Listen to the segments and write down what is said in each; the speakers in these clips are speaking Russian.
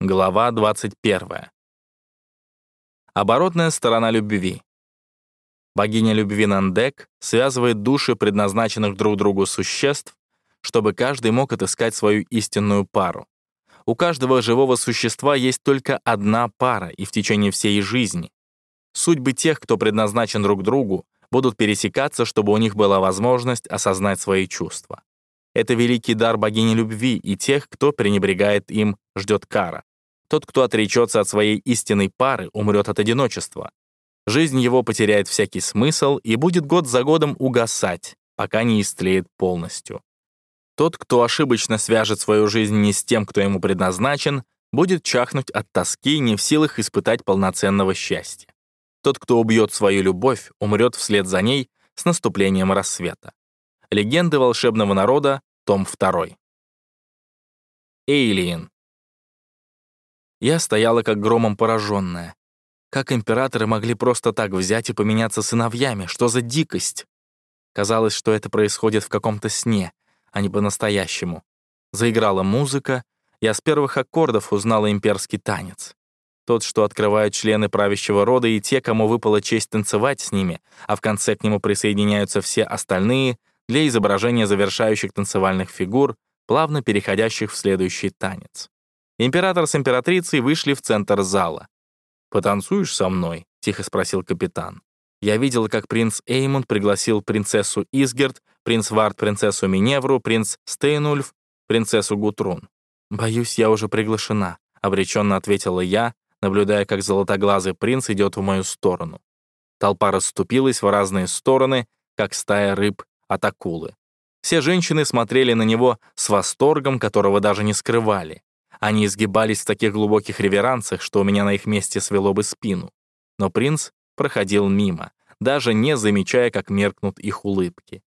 Глава 21. Оборотная сторона любви. Богиня любви Нандек связывает души предназначенных друг другу существ, чтобы каждый мог отыскать свою истинную пару. У каждого живого существа есть только одна пара и в течение всей жизни. Судьбы тех, кто предназначен друг другу, будут пересекаться, чтобы у них была возможность осознать свои чувства. Это великий дар богини любви, и тех, кто пренебрегает им, ждет кара. Тот, кто отречется от своей истинной пары, умрет от одиночества. Жизнь его потеряет всякий смысл и будет год за годом угасать, пока не истлеет полностью. Тот, кто ошибочно свяжет свою жизнь не с тем, кто ему предназначен, будет чахнуть от тоски, не в силах испытать полноценного счастья. Тот, кто убьет свою любовь, умрет вслед за ней с наступлением рассвета. Легенды волшебного народа, том 2. Эйлиен. Я стояла как громом пораженная. Как императоры могли просто так взять и поменяться сыновьями? Что за дикость? Казалось, что это происходит в каком-то сне, а не по-настоящему. Заиграла музыка, я с первых аккордов узнала имперский танец. Тот, что открывают члены правящего рода и те, кому выпала честь танцевать с ними, а в конце к нему присоединяются все остальные для изображения завершающих танцевальных фигур, плавно переходящих в следующий танец. Император с императрицей вышли в центр зала. «Потанцуешь со мной?» — тихо спросил капитан. Я видел, как принц Эймунд пригласил принцессу Изгерт, принц Вард — принцессу Миневру, принц Стейнульф — принцессу Гутрун. «Боюсь, я уже приглашена», — обреченно ответила я, наблюдая, как золотоглазый принц идет в мою сторону. Толпа расступилась в разные стороны, как стая рыб от акулы. Все женщины смотрели на него с восторгом, которого даже не скрывали. Они изгибались в таких глубоких реверансах, что у меня на их месте свело бы спину. Но принц проходил мимо, даже не замечая, как меркнут их улыбки.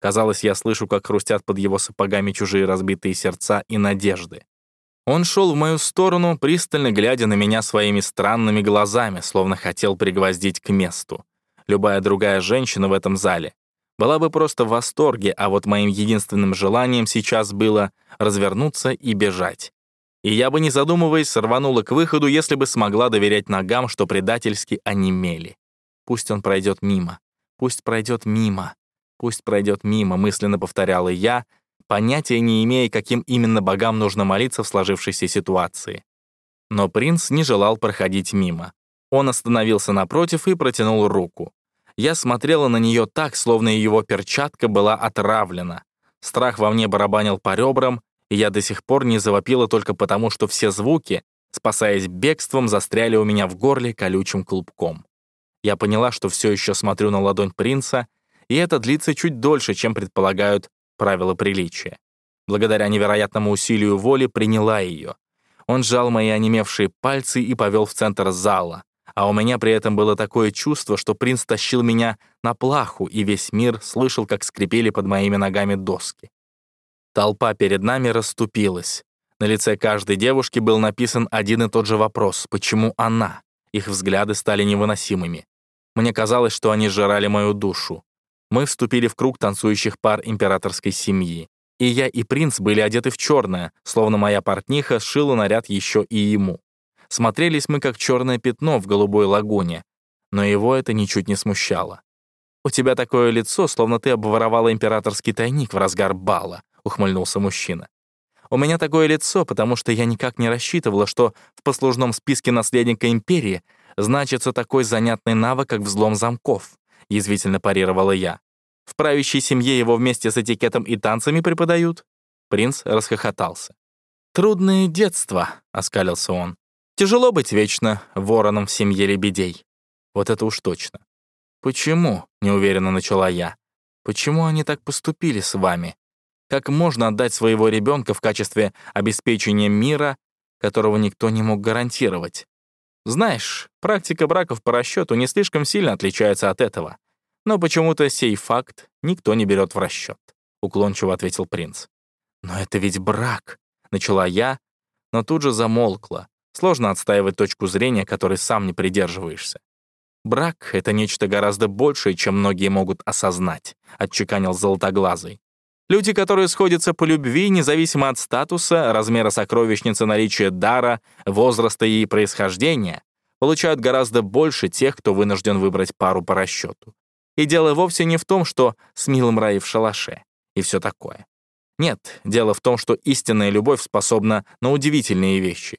Казалось, я слышу, как хрустят под его сапогами чужие разбитые сердца и надежды. Он шел в мою сторону, пристально глядя на меня своими странными глазами, словно хотел пригвоздить к месту. Любая другая женщина в этом зале была бы просто в восторге, а вот моим единственным желанием сейчас было развернуться и бежать и я бы, не задумываясь, сорванула к выходу, если бы смогла доверять ногам, что предательски онемели. Пусть он пройдет мимо, пусть пройдет мимо, пусть пройдет мимо, мысленно повторяла я, понятия не имея, каким именно богам нужно молиться в сложившейся ситуации. Но принц не желал проходить мимо. Он остановился напротив и протянул руку. Я смотрела на нее так, словно его перчатка была отравлена. Страх во мне барабанил по ребрам, и я до сих пор не завопила только потому, что все звуки, спасаясь бегством, застряли у меня в горле колючим клубком. Я поняла, что все еще смотрю на ладонь принца, и это длится чуть дольше, чем предполагают правила приличия. Благодаря невероятному усилию воли приняла ее. Он сжал мои онемевшие пальцы и повел в центр зала, а у меня при этом было такое чувство, что принц тащил меня на плаху, и весь мир слышал, как скрипели под моими ногами доски. Толпа перед нами расступилась. На лице каждой девушки был написан один и тот же вопрос «Почему она?». Их взгляды стали невыносимыми. Мне казалось, что они сжирали мою душу. Мы вступили в круг танцующих пар императорской семьи. И я, и принц были одеты в черное, словно моя портниха сшила наряд еще и ему. Смотрелись мы как черное пятно в голубой лагуне, но его это ничуть не смущало. «У тебя такое лицо, словно ты обворовала императорский тайник в разгар бала», — ухмыльнулся мужчина. «У меня такое лицо, потому что я никак не рассчитывала, что в послужном списке наследника империи значится такой занятный навык, как взлом замков», — язвительно парировала я. «В правящей семье его вместе с этикетом и танцами преподают?» Принц расхохотался. «Трудное детство», — оскалился он. «Тяжело быть вечно вороном в семье лебедей». Вот это уж точно. «Почему?» — неуверенно начала я. «Почему они так поступили с вами? Как можно отдать своего ребенка в качестве обеспечения мира, которого никто не мог гарантировать? Знаешь, практика браков по расчету не слишком сильно отличается от этого. Но почему-то сей факт никто не берет в расчет, уклончиво ответил принц. Но это ведь брак, начала я, но тут же замолкла. Сложно отстаивать точку зрения, которой сам не придерживаешься. Брак — это нечто гораздо большее, чем многие могут осознать, отчеканил золотоглазый. Люди, которые сходятся по любви, независимо от статуса, размера сокровищницы, наличия дара, возраста и происхождения, получают гораздо больше тех, кто вынужден выбрать пару по расчету. И дело вовсе не в том, что с милым рай в шалаше и все такое. Нет, дело в том, что истинная любовь способна на удивительные вещи.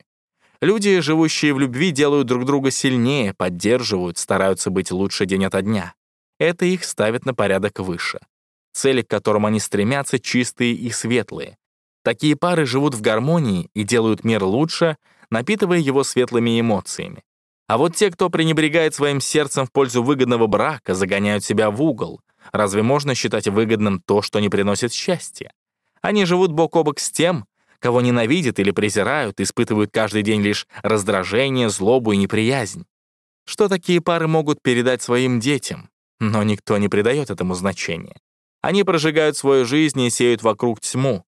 Люди, живущие в любви, делают друг друга сильнее, поддерживают, стараются быть лучше день ото дня. Это их ставит на порядок выше. Цели, к которым они стремятся, чистые и светлые. Такие пары живут в гармонии и делают мир лучше, напитывая его светлыми эмоциями. А вот те, кто пренебрегает своим сердцем в пользу выгодного брака, загоняют себя в угол. Разве можно считать выгодным то, что не приносит счастья? Они живут бок о бок с тем, кого ненавидят или презирают, испытывают каждый день лишь раздражение, злобу и неприязнь. Что такие пары могут передать своим детям? Но никто не придает этому значения. Они прожигают свою жизнь и сеют вокруг тьму.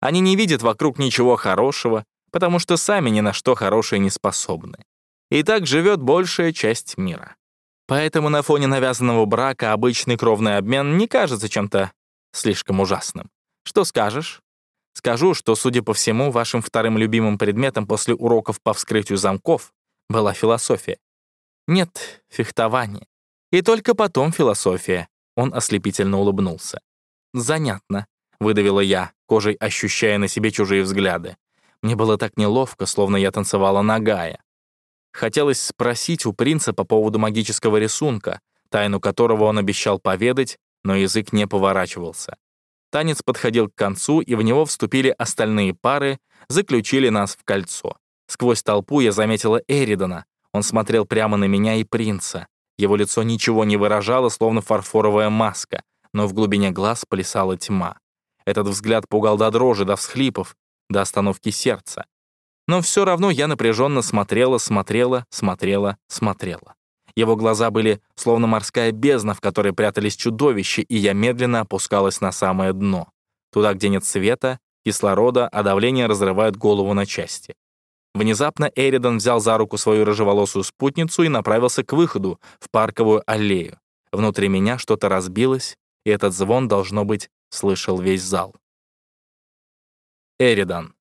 Они не видят вокруг ничего хорошего, потому что сами ни на что хорошее не способны. И так живет большая часть мира. Поэтому на фоне навязанного брака обычный кровный обмен не кажется чем-то слишком ужасным. Что скажешь? Скажу, что, судя по всему, вашим вторым любимым предметом после уроков по вскрытию замков была философия. Нет, фехтование. И только потом философия. Он ослепительно улыбнулся. «Занятно», — выдавила я, кожей ощущая на себе чужие взгляды. Мне было так неловко, словно я танцевала нагая. Хотелось спросить у принца по поводу магического рисунка, тайну которого он обещал поведать, но язык не поворачивался. Танец подходил к концу, и в него вступили остальные пары, заключили нас в кольцо. Сквозь толпу я заметила Эридона. Он смотрел прямо на меня и принца. Его лицо ничего не выражало, словно фарфоровая маска, но в глубине глаз плясала тьма. Этот взгляд пугал до дрожи, до всхлипов, до остановки сердца. Но все равно я напряженно смотрела, смотрела, смотрела, смотрела. Его глаза были словно морская бездна, в которой прятались чудовища, и я медленно опускалась на самое дно. Туда, где нет света, кислорода, а давление разрывает голову на части. Внезапно Эридан взял за руку свою рыжеволосую спутницу и направился к выходу, в парковую аллею. Внутри меня что-то разбилось, и этот звон, должно быть, слышал весь зал. Эридан.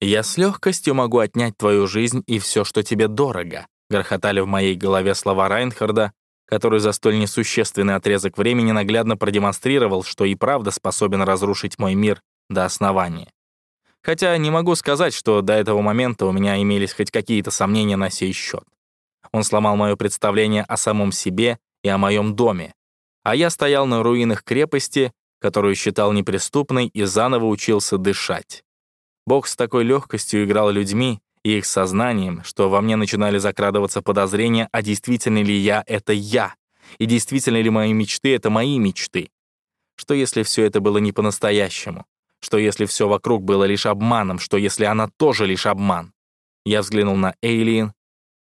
«Я с легкостью могу отнять твою жизнь и все, что тебе дорого», грохотали в моей голове слова Райнхарда, который за столь несущественный отрезок времени наглядно продемонстрировал, что и правда способен разрушить мой мир до основания. Хотя не могу сказать, что до этого момента у меня имелись хоть какие-то сомнения на сей счет. Он сломал мое представление о самом себе и о моем доме, а я стоял на руинах крепости, которую считал неприступной, и заново учился дышать. Бог с такой легкостью играл людьми и их сознанием, что во мне начинали закрадываться подозрения, а действительно ли я — это я, и действительно ли мои мечты — это мои мечты. Что если все это было не по-настоящему? Что если все вокруг было лишь обманом? Что если она тоже лишь обман? Я взглянул на Эйлин.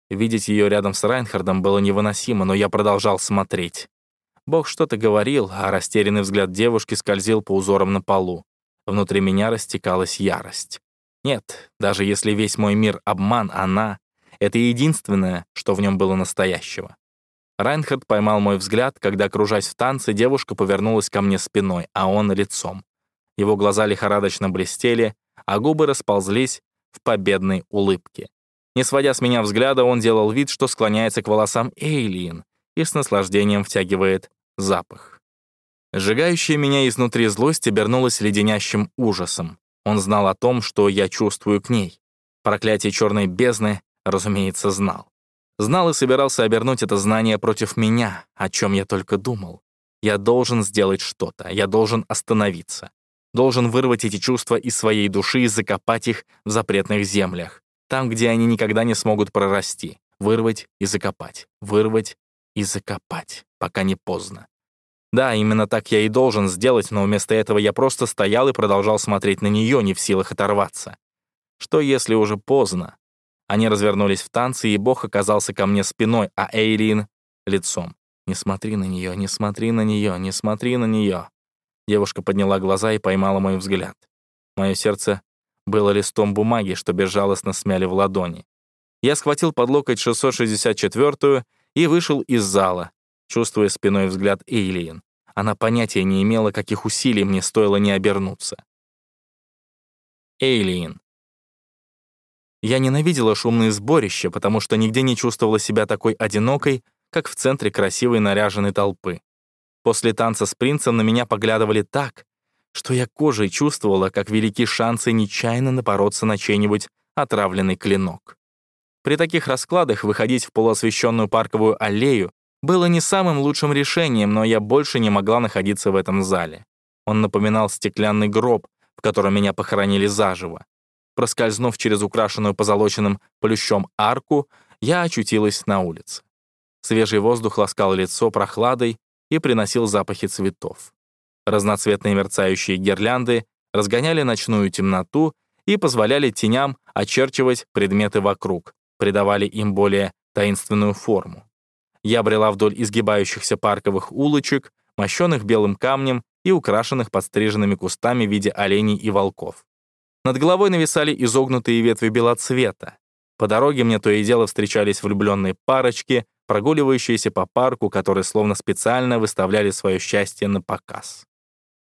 Видеть ее рядом с Райнхардом было невыносимо, но я продолжал смотреть. Бог что-то говорил, а растерянный взгляд девушки скользил по узорам на полу. Внутри меня растекалась ярость. Нет, даже если весь мой мир — обман, она — это единственное, что в нем было настоящего. Райнхард поймал мой взгляд, когда, кружась в танце, девушка повернулась ко мне спиной, а он — лицом. Его глаза лихорадочно блестели, а губы расползлись в победной улыбке. Не сводя с меня взгляда, он делал вид, что склоняется к волосам Эйлин и с наслаждением втягивает запах. Сжигающая меня изнутри злость обернулась леденящим ужасом. Он знал о том, что я чувствую к ней. Проклятие черной бездны, разумеется, знал. Знал и собирался обернуть это знание против меня, о чем я только думал. Я должен сделать что-то, я должен остановиться. Должен вырвать эти чувства из своей души и закопать их в запретных землях, там, где они никогда не смогут прорасти. Вырвать и закопать, вырвать и закопать, пока не поздно. Да, именно так я и должен сделать, но вместо этого я просто стоял и продолжал смотреть на нее, не в силах оторваться. Что если уже поздно? Они развернулись в танце, и Бог оказался ко мне спиной, а Эйлин — лицом. «Не смотри на нее, не смотри на нее, не смотри на нее». Девушка подняла глаза и поймала мой взгляд. Мое сердце было листом бумаги, что безжалостно смяли в ладони. Я схватил под локоть 664-ю и вышел из зала, чувствуя спиной взгляд Эйлиен. Она понятия не имела, каких усилий мне стоило не обернуться. Эйлиен. Я ненавидела шумные сборища, потому что нигде не чувствовала себя такой одинокой, как в центре красивой наряженной толпы. После танца с принцем на меня поглядывали так, что я кожей чувствовала, как велики шансы нечаянно напороться на чей-нибудь отравленный клинок. При таких раскладах выходить в полуосвещенную парковую аллею было не самым лучшим решением, но я больше не могла находиться в этом зале. Он напоминал стеклянный гроб, в котором меня похоронили заживо. Проскользнув через украшенную позолоченным плющом арку, я очутилась на улице. Свежий воздух ласкал лицо прохладой и приносил запахи цветов. Разноцветные мерцающие гирлянды разгоняли ночную темноту и позволяли теням очерчивать предметы вокруг, придавали им более таинственную форму. Я брела вдоль изгибающихся парковых улочек, мощенных белым камнем и украшенных подстриженными кустами в виде оленей и волков. Над головой нависали изогнутые ветви белоцвета. По дороге мне то и дело встречались влюбленные парочки, прогуливающиеся по парку, которые словно специально выставляли свое счастье на показ.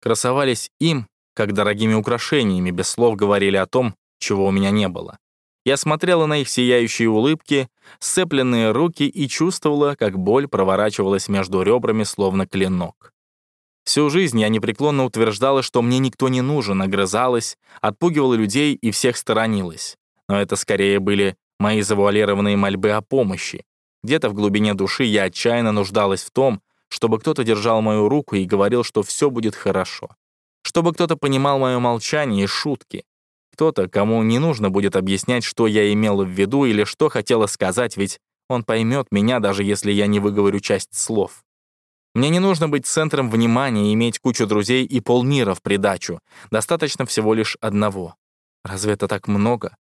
Красовались им, как дорогими украшениями, без слов говорили о том, чего у меня не было. Я смотрела на их сияющие улыбки, сцепленные руки и чувствовала, как боль проворачивалась между ребрами, словно клинок. Всю жизнь я непреклонно утверждала, что мне никто не нужен, огрызалась, отпугивала людей и всех сторонилась. Но это скорее были мои завуалированные мольбы о помощи. Где-то в глубине души я отчаянно нуждалась в том, чтобы кто-то держал мою руку и говорил, что все будет хорошо. Чтобы кто-то понимал мое молчание и шутки. Кто-то, кому не нужно будет объяснять, что я имела в виду или что хотела сказать, ведь он поймет меня, даже если я не выговорю часть слов. Мне не нужно быть центром внимания иметь кучу друзей и полмира в придачу. Достаточно всего лишь одного. Разве это так много?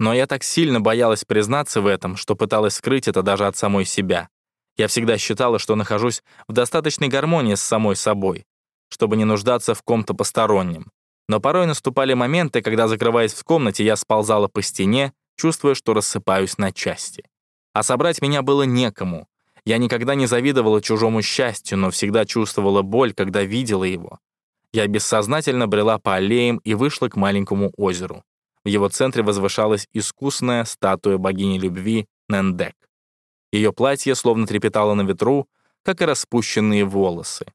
Но я так сильно боялась признаться в этом, что пыталась скрыть это даже от самой себя. Я всегда считала, что нахожусь в достаточной гармонии с самой собой, чтобы не нуждаться в ком-то постороннем. Но порой наступали моменты, когда, закрываясь в комнате, я сползала по стене, чувствуя, что рассыпаюсь на части. А собрать меня было некому. Я никогда не завидовала чужому счастью, но всегда чувствовала боль, когда видела его. Я бессознательно брела по аллеям и вышла к маленькому озеру. В его центре возвышалась искусная статуя богини любви Нендек. Ее платье словно трепетало на ветру, как и распущенные волосы.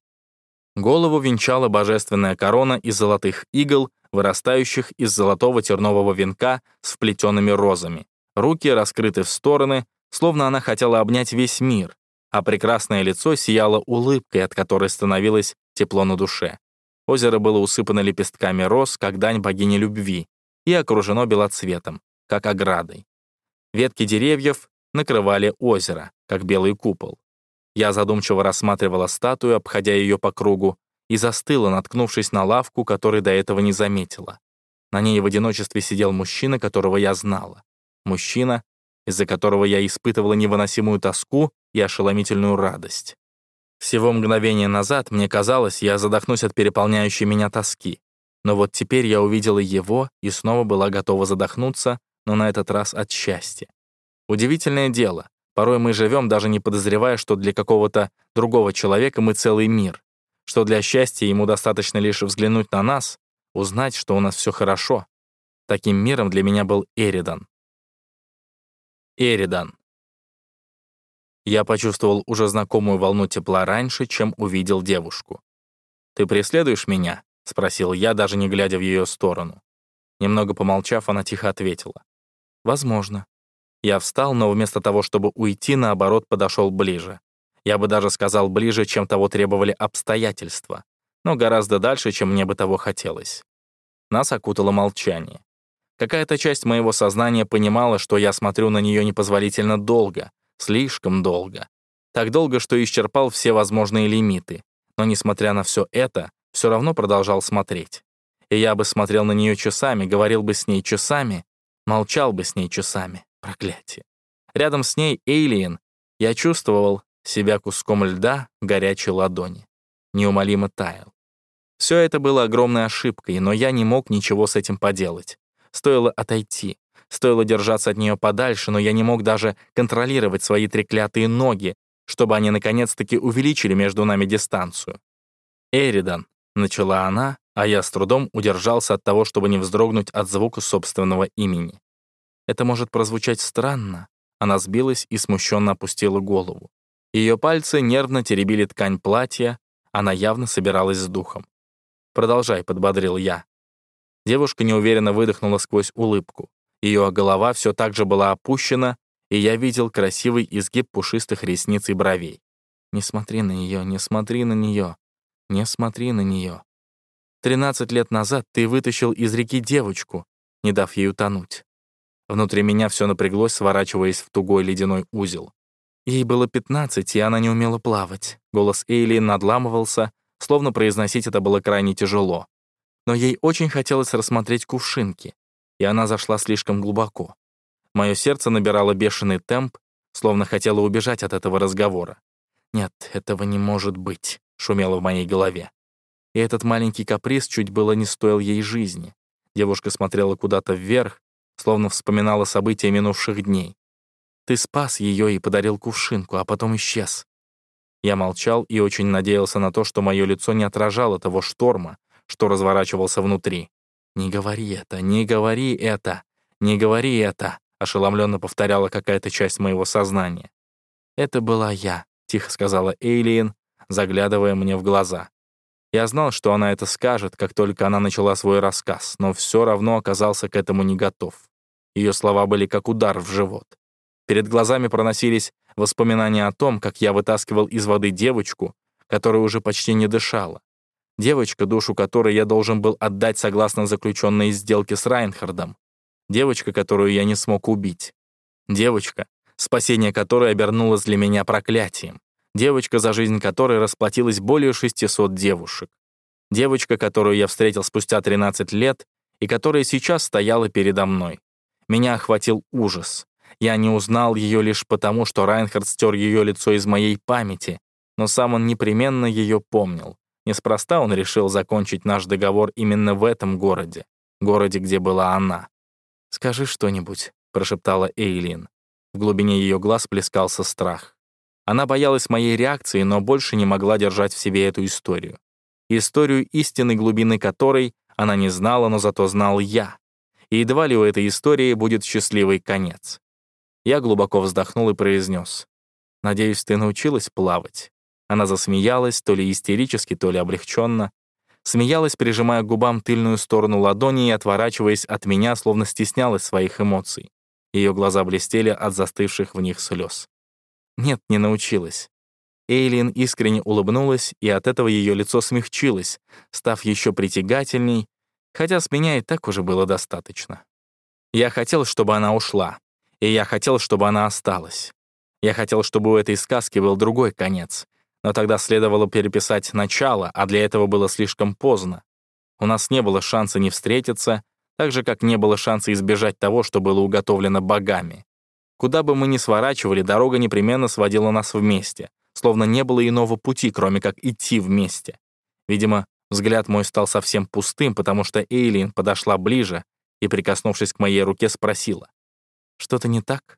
Голову венчала божественная корона из золотых игл, вырастающих из золотого тернового венка с вплетенными розами. Руки раскрыты в стороны, словно она хотела обнять весь мир, а прекрасное лицо сияло улыбкой, от которой становилось тепло на душе. Озеро было усыпано лепестками роз, как дань богини любви, и окружено белоцветом, как оградой. Ветки деревьев накрывали озеро, как белый купол. Я задумчиво рассматривала статую, обходя ее по кругу, и застыла, наткнувшись на лавку, которой до этого не заметила. На ней в одиночестве сидел мужчина, которого я знала. Мужчина, из-за которого я испытывала невыносимую тоску и ошеломительную радость. Всего мгновение назад мне казалось, я задохнусь от переполняющей меня тоски. Но вот теперь я увидела его и снова была готова задохнуться, но на этот раз от счастья. Удивительное дело. Порой мы живем, даже не подозревая, что для какого-то другого человека мы целый мир, что для счастья ему достаточно лишь взглянуть на нас, узнать, что у нас все хорошо. Таким миром для меня был Эридан. Эридан. Я почувствовал уже знакомую волну тепла раньше, чем увидел девушку. «Ты преследуешь меня?» — спросил я, даже не глядя в ее сторону. Немного помолчав, она тихо ответила. «Возможно». Я встал, но вместо того, чтобы уйти, наоборот, подошел ближе. Я бы даже сказал ближе, чем того требовали обстоятельства, но гораздо дальше, чем мне бы того хотелось. Нас окутало молчание. Какая-то часть моего сознания понимала, что я смотрю на нее непозволительно долго, слишком долго. Так долго, что исчерпал все возможные лимиты. Но, несмотря на все это, все равно продолжал смотреть. И я бы смотрел на нее часами, говорил бы с ней часами, молчал бы с ней часами. Проклятие. Рядом с ней Эйлиен. Я чувствовал себя куском льда горячей ладони. Неумолимо таял. Все это было огромной ошибкой, но я не мог ничего с этим поделать. Стоило отойти, стоило держаться от нее подальше, но я не мог даже контролировать свои треклятые ноги, чтобы они наконец-таки увеличили между нами дистанцию. «Эридан», — начала она, а я с трудом удержался от того, чтобы не вздрогнуть от звука собственного имени. Это может прозвучать странно. Она сбилась и смущенно опустила голову. Ее пальцы нервно теребили ткань платья, она явно собиралась с духом. «Продолжай», — подбодрил я. Девушка неуверенно выдохнула сквозь улыбку. Ее голова все так же была опущена, и я видел красивый изгиб пушистых ресниц и бровей. «Не смотри на нее, не смотри на нее, не смотри на нее. Тринадцать лет назад ты вытащил из реки девочку, не дав ей утонуть. Внутри меня все напряглось, сворачиваясь в тугой ледяной узел. Ей было пятнадцать, и она не умела плавать. Голос Эйли надламывался, словно произносить это было крайне тяжело. Но ей очень хотелось рассмотреть кувшинки, и она зашла слишком глубоко. Мое сердце набирало бешеный темп, словно хотело убежать от этого разговора. «Нет, этого не может быть», — шумело в моей голове. И этот маленький каприз чуть было не стоил ей жизни. Девушка смотрела куда-то вверх, словно вспоминала события минувших дней. «Ты спас ее и подарил кувшинку, а потом исчез». Я молчал и очень надеялся на то, что мое лицо не отражало того шторма, что разворачивался внутри. «Не говори это, не говори это, не говори это», ошеломленно повторяла какая-то часть моего сознания. «Это была я», — тихо сказала Эйлиен, заглядывая мне в глаза. Я знал, что она это скажет, как только она начала свой рассказ, но все равно оказался к этому не готов. Ее слова были как удар в живот. Перед глазами проносились воспоминания о том, как я вытаскивал из воды девочку, которая уже почти не дышала. Девочка, душу которой я должен был отдать согласно заключенной сделке с Райнхардом. Девочка, которую я не смог убить. Девочка, спасение которой обернулось для меня проклятием. Девочка, за жизнь которой расплатилось более 600 девушек. Девочка, которую я встретил спустя 13 лет и которая сейчас стояла передо мной. Меня охватил ужас. Я не узнал ее лишь потому, что Райнхард стер ее лицо из моей памяти, но сам он непременно ее помнил. Неспроста он решил закончить наш договор именно в этом городе, городе, где была она. «Скажи что-нибудь», — прошептала Эйлин. В глубине ее глаз плескался страх. Она боялась моей реакции, но больше не могла держать в себе эту историю. Историю истинной глубины которой она не знала, но зато знал я. И едва ли у этой истории будет счастливый конец. Я глубоко вздохнул и произнес. «Надеюсь, ты научилась плавать?» Она засмеялась, то ли истерически, то ли облегченно. Смеялась, прижимая к губам тыльную сторону ладони и отворачиваясь от меня, словно стеснялась своих эмоций. Ее глаза блестели от застывших в них слез. Нет, не научилась. Эйлин искренне улыбнулась, и от этого ее лицо смягчилось, став еще притягательней, хотя с меня и так уже было достаточно. Я хотел, чтобы она ушла, и я хотел, чтобы она осталась. Я хотел, чтобы у этой сказки был другой конец, но тогда следовало переписать начало, а для этого было слишком поздно. У нас не было шанса не встретиться, так же, как не было шанса избежать того, что было уготовлено богами. Куда бы мы ни сворачивали, дорога непременно сводила нас вместе, словно не было иного пути, кроме как идти вместе. Видимо, взгляд мой стал совсем пустым, потому что Эйлин подошла ближе и, прикоснувшись к моей руке, спросила. «Что-то не так?»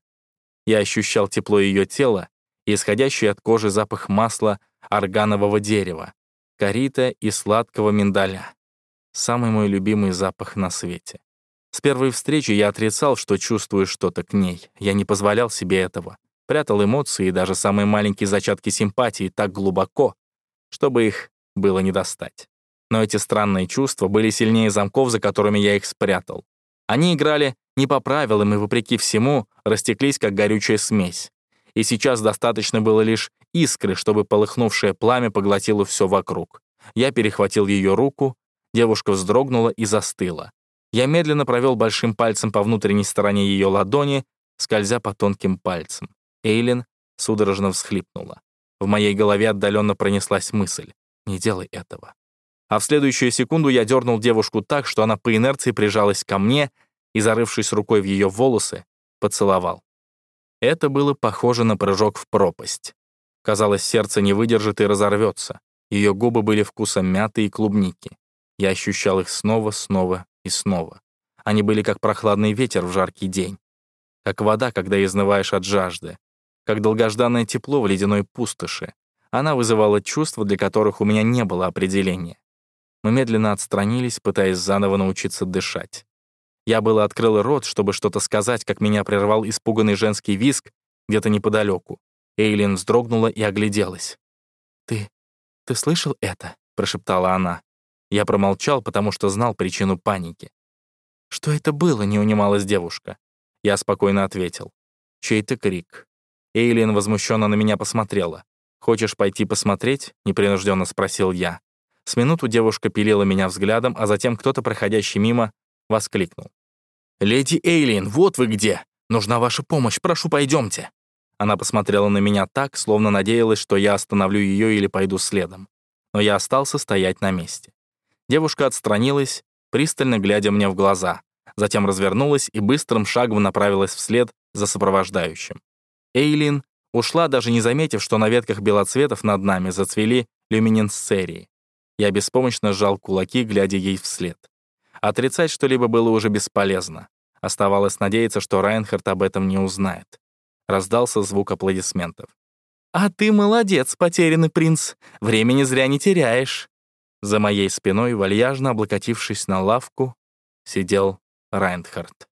Я ощущал тепло ее тела и исходящий от кожи запах масла органового дерева, корита и сладкого миндаля. Самый мой любимый запах на свете. С первой встречи я отрицал, что чувствую что-то к ней. Я не позволял себе этого. Прятал эмоции и даже самые маленькие зачатки симпатии так глубоко, чтобы их было не достать. Но эти странные чувства были сильнее замков, за которыми я их спрятал. Они играли не по правилам и, вопреки всему, растеклись, как горючая смесь. И сейчас достаточно было лишь искры, чтобы полыхнувшее пламя поглотило все вокруг. Я перехватил ее руку, девушка вздрогнула и застыла. Я медленно провел большим пальцем по внутренней стороне ее ладони, скользя по тонким пальцам. Эйлин судорожно всхлипнула. В моей голове отдаленно пронеслась мысль «Не делай этого». А в следующую секунду я дернул девушку так, что она по инерции прижалась ко мне и, зарывшись рукой в ее волосы, поцеловал. Это было похоже на прыжок в пропасть. Казалось, сердце не выдержит и разорвется. Ее губы были вкусом мяты и клубники. Я ощущал их снова, снова и снова. Они были как прохладный ветер в жаркий день, как вода, когда изнываешь от жажды, как долгожданное тепло в ледяной пустоши, Она вызывала чувства, для которых у меня не было определения. Мы медленно отстранились, пытаясь заново научиться дышать. Я было открыл рот, чтобы что-то сказать, как меня прервал испуганный женский визг где-то неподалеку. Эйлин вздрогнула и огляделась. «Ты... ты слышал это?» — прошептала она. Я промолчал, потому что знал причину паники. «Что это было?» — не унималась девушка. Я спокойно ответил. «Чей-то крик». Эйлин возмущенно на меня посмотрела. «Хочешь пойти посмотреть?» — непринужденно спросил я. С минуту девушка пилила меня взглядом, а затем кто-то, проходящий мимо, воскликнул. «Леди Эйлин, вот вы где! Нужна ваша помощь, прошу, пойдемте!» Она посмотрела на меня так, словно надеялась, что я остановлю ее или пойду следом. Но я остался стоять на месте. Девушка отстранилась, пристально глядя мне в глаза, затем развернулась и быстрым шагом направилась вслед за сопровождающим. Эйлин ушла, даже не заметив, что на ветках белоцветов над нами зацвели люминесцерии. Я беспомощно сжал кулаки, глядя ей вслед. Отрицать что-либо было уже бесполезно. Оставалось надеяться, что Райнхард об этом не узнает. Раздался звук аплодисментов. «А ты молодец, потерянный принц! Времени зря не теряешь!» За моей спиной, вальяжно облокотившись на лавку, сидел Райнхард.